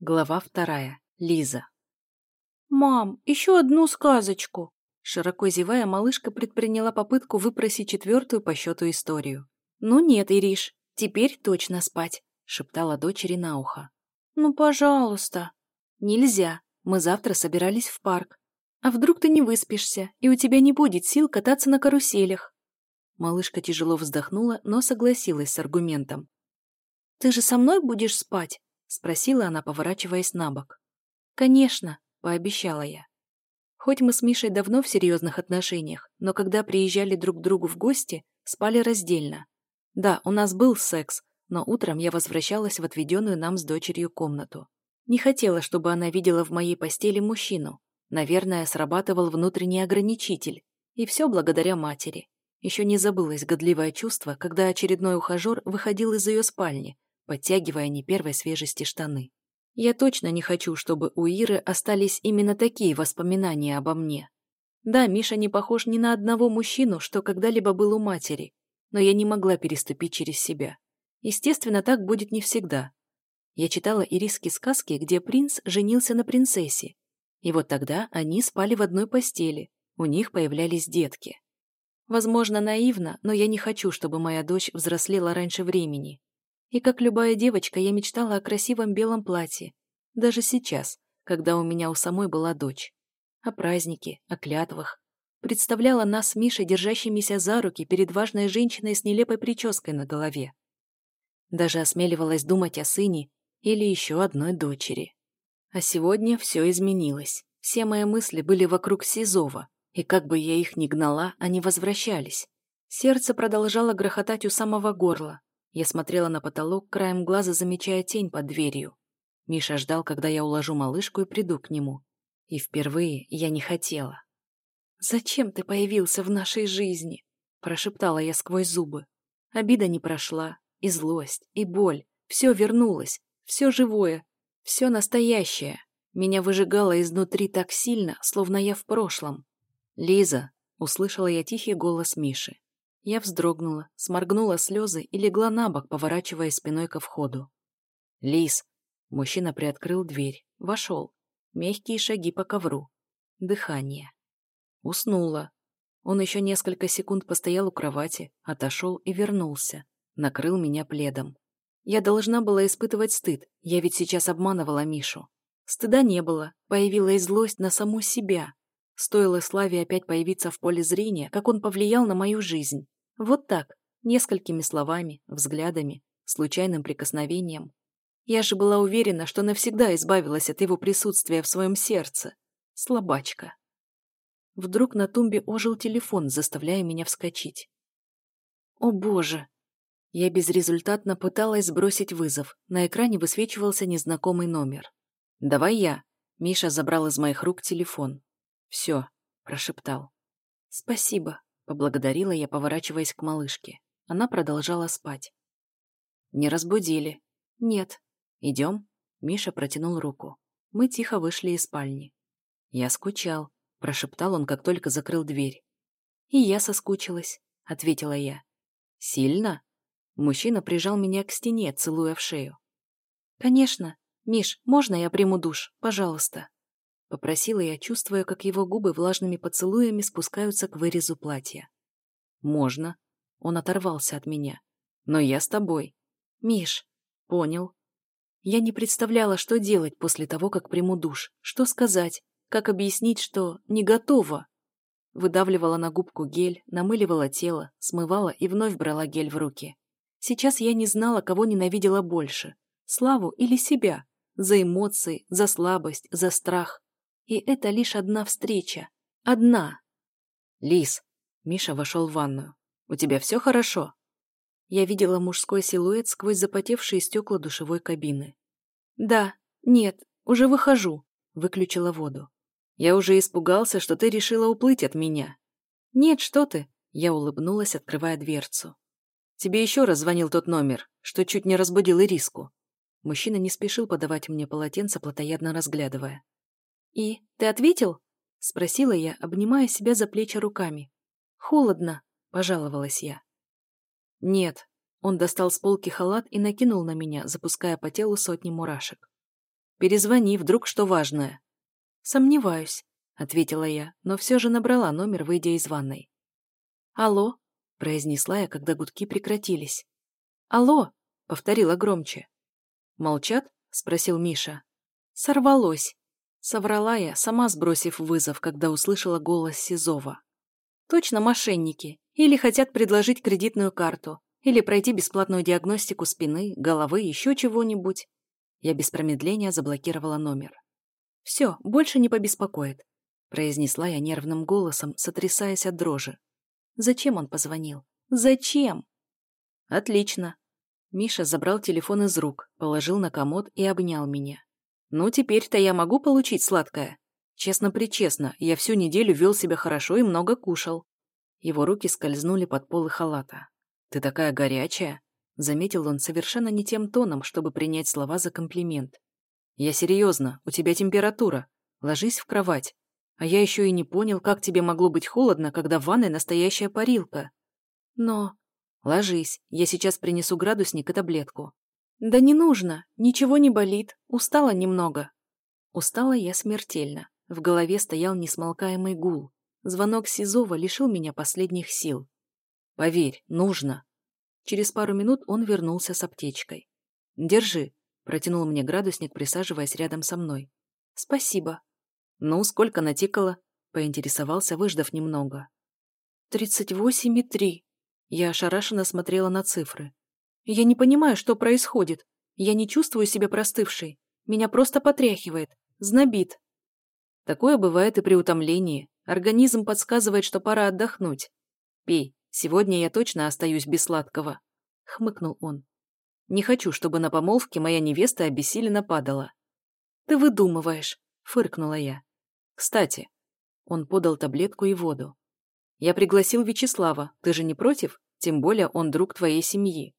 Глава вторая. Лиза. «Мам, еще одну сказочку!» Широко зевая, малышка предприняла попытку выпросить четвертую по счету историю. «Ну нет, Ириш, теперь точно спать», — шептала дочери на ухо. «Ну, пожалуйста». «Нельзя. Мы завтра собирались в парк. А вдруг ты не выспишься, и у тебя не будет сил кататься на каруселях?» Малышка тяжело вздохнула, но согласилась с аргументом. «Ты же со мной будешь спать?» — спросила она, поворачиваясь на бок. «Конечно», — пообещала я. Хоть мы с Мишей давно в серьезных отношениях, но когда приезжали друг к другу в гости, спали раздельно. Да, у нас был секс, но утром я возвращалась в отведенную нам с дочерью комнату. Не хотела, чтобы она видела в моей постели мужчину. Наверное, срабатывал внутренний ограничитель. И все благодаря матери. Еще не забылось годливое чувство, когда очередной ухажер выходил из ее спальни, подтягивая не первой свежести штаны. Я точно не хочу, чтобы у Иры остались именно такие воспоминания обо мне. Да, Миша не похож ни на одного мужчину, что когда-либо был у матери, но я не могла переступить через себя. Естественно, так будет не всегда. Я читала ириски сказки, где принц женился на принцессе. И вот тогда они спали в одной постели, у них появлялись детки. Возможно, наивно, но я не хочу, чтобы моя дочь взрослела раньше времени. И как любая девочка, я мечтала о красивом белом платье. Даже сейчас, когда у меня у самой была дочь. О празднике, о клятвах. Представляла нас с Мишей, держащимися за руки перед важной женщиной с нелепой прической на голове. Даже осмеливалась думать о сыне или еще одной дочери. А сегодня все изменилось. Все мои мысли были вокруг Сизова, и как бы я их ни гнала, они возвращались. Сердце продолжало грохотать у самого горла, я смотрела на потолок, краем глаза замечая тень под дверью. Миша ждал, когда я уложу малышку и приду к нему. И впервые я не хотела. «Зачем ты появился в нашей жизни?» – прошептала я сквозь зубы. Обида не прошла, и злость, и боль. Все вернулось, все живое, все настоящее. Меня выжигало изнутри так сильно, словно я в прошлом. «Лиза!» – услышала я тихий голос Миши. Я вздрогнула, сморгнула слезы и легла на бок, поворачиваясь спиной ко входу. «Лис!» Мужчина приоткрыл дверь. Вошел. Мягкие шаги по ковру. Дыхание. Уснула. Он еще несколько секунд постоял у кровати, отошел и вернулся. Накрыл меня пледом. Я должна была испытывать стыд, я ведь сейчас обманывала Мишу. Стыда не было, появилась злость на саму себя. Стоило Славе опять появиться в поле зрения, как он повлиял на мою жизнь. Вот так, несколькими словами, взглядами, случайным прикосновением. Я же была уверена, что навсегда избавилась от его присутствия в своем сердце. Слабачка. Вдруг на тумбе ожил телефон, заставляя меня вскочить. О боже! Я безрезультатно пыталась сбросить вызов. На экране высвечивался незнакомый номер. «Давай я». Миша забрал из моих рук телефон. «Все», — прошептал. «Спасибо», Поблагодарила я, поворачиваясь к малышке. Она продолжала спать. «Не разбудили?» «Нет». «Идем?» Миша протянул руку. Мы тихо вышли из спальни. «Я скучал», — прошептал он, как только закрыл дверь. «И я соскучилась», — ответила я. «Сильно?» Мужчина прижал меня к стене, целуя в шею. «Конечно. Миш, можно я приму душ? Пожалуйста?» Попросила я, чувствуя, как его губы влажными поцелуями спускаются к вырезу платья. «Можно». Он оторвался от меня. «Но я с тобой». «Миш». «Понял». Я не представляла, что делать после того, как приму душ. Что сказать? Как объяснить, что не готова? Выдавливала на губку гель, намыливала тело, смывала и вновь брала гель в руки. Сейчас я не знала, кого ненавидела больше. Славу или себя. За эмоции, за слабость, за страх. И это лишь одна встреча. Одна. Лис. Миша вошел в ванную. У тебя все хорошо? Я видела мужской силуэт сквозь запотевшие стекла душевой кабины. Да, нет, уже выхожу. Выключила воду. Я уже испугался, что ты решила уплыть от меня. Нет, что ты. Я улыбнулась, открывая дверцу. Тебе еще раз звонил тот номер, что чуть не разбудил Ириску. Мужчина не спешил подавать мне полотенце, плотоядно разглядывая. «И ты ответил?» — спросила я, обнимая себя за плечи руками. «Холодно», — пожаловалась я. «Нет». Он достал с полки халат и накинул на меня, запуская по телу сотни мурашек. Перезвони, вдруг что важное». «Сомневаюсь», — ответила я, но все же набрала номер, выйдя из ванной. «Алло», — произнесла я, когда гудки прекратились. «Алло», — повторила громче. «Молчат?» — спросил Миша. «Сорвалось», — соврала я, сама сбросив вызов, когда услышала голос Сизова. «Точно мошенники. Или хотят предложить кредитную карту. Или пройти бесплатную диагностику спины, головы, еще чего-нибудь». Я без промедления заблокировала номер. «Все, больше не побеспокоит», — произнесла я нервным голосом, сотрясаясь от дрожи. «Зачем он позвонил? Зачем?» «Отлично». Миша забрал телефон из рук, положил на комод и обнял меня. «Ну, теперь-то я могу получить сладкое? Честно-причестно, я всю неделю вел себя хорошо и много кушал». Его руки скользнули под полы халата. «Ты такая горячая!» Заметил он совершенно не тем тоном, чтобы принять слова за комплимент. «Я серьезно, у тебя температура. Ложись в кровать. А я еще и не понял, как тебе могло быть холодно, когда в ванной настоящая парилка. Но... Ложись, я сейчас принесу градусник и таблетку. Да не нужно, ничего не болит, устала немного. Устала я смертельно. В голове стоял несмолкаемый гул. Звонок Сизова лишил меня последних сил. Поверь, нужно. Через пару минут он вернулся с аптечкой. Держи, протянул мне градусник, присаживаясь рядом со мной. Спасибо. «Ну, сколько натикало?» — поинтересовался, выждав немного. «Тридцать восемь и три». Я ошарашенно смотрела на цифры. «Я не понимаю, что происходит. Я не чувствую себя простывшей. Меня просто потряхивает. Знобит». Такое бывает и при утомлении. Организм подсказывает, что пора отдохнуть. Пей, сегодня я точно остаюсь без сладкого», — хмыкнул он. «Не хочу, чтобы на помолвке моя невеста обессиленно падала». «Ты выдумываешь», — фыркнула я. Кстати, он подал таблетку и воду. Я пригласил Вячеслава, ты же не против? Тем более он друг твоей семьи.